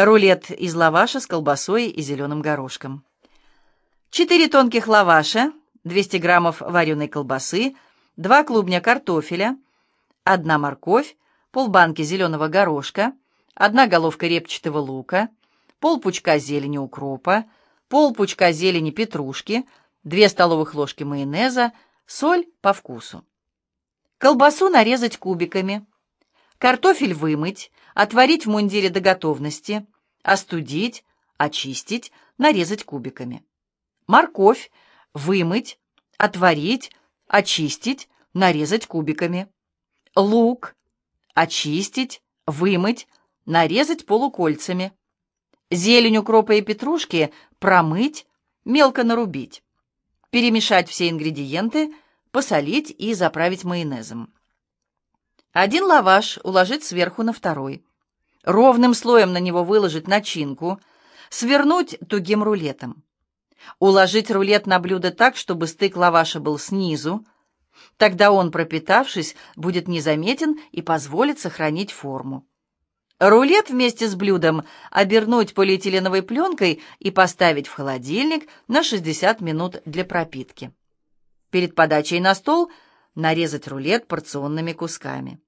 Рулет из лаваша с колбасой и зеленым горошком. 4 тонких лаваша, 200 граммов вареной колбасы, 2 клубня картофеля, 1 морковь, полбанки зеленого горошка, 1 головка репчатого лука, полпучка зелени укропа, полпучка зелени петрушки, 2 столовых ложки майонеза, соль по вкусу. Колбасу нарезать кубиками. Картофель вымыть, отварить в мундире до готовности, остудить, очистить, нарезать кубиками. Морковь вымыть, отварить, очистить, нарезать кубиками. Лук очистить, вымыть, нарезать полукольцами. Зелень укропа и петрушки промыть, мелко нарубить. Перемешать все ингредиенты, посолить и заправить майонезом. Один лаваш уложить сверху на второй. Ровным слоем на него выложить начинку, свернуть тугим рулетом. Уложить рулет на блюдо так, чтобы стык лаваша был снизу. Тогда он, пропитавшись, будет незаметен и позволит сохранить форму. Рулет вместе с блюдом обернуть полиэтиленовой пленкой и поставить в холодильник на 60 минут для пропитки. Перед подачей на стол нарезать рулет порционными кусками.